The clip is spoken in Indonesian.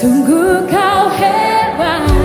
Sungguh kau hebat.